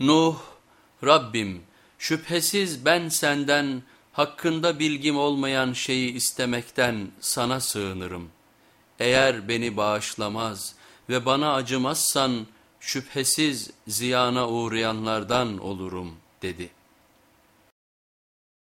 Nuh, Rabbim şüphesiz ben senden hakkında bilgim olmayan şeyi istemekten sana sığınırım. Eğer beni bağışlamaz ve bana acımazsan şüphesiz ziyana uğrayanlardan olurum dedi.''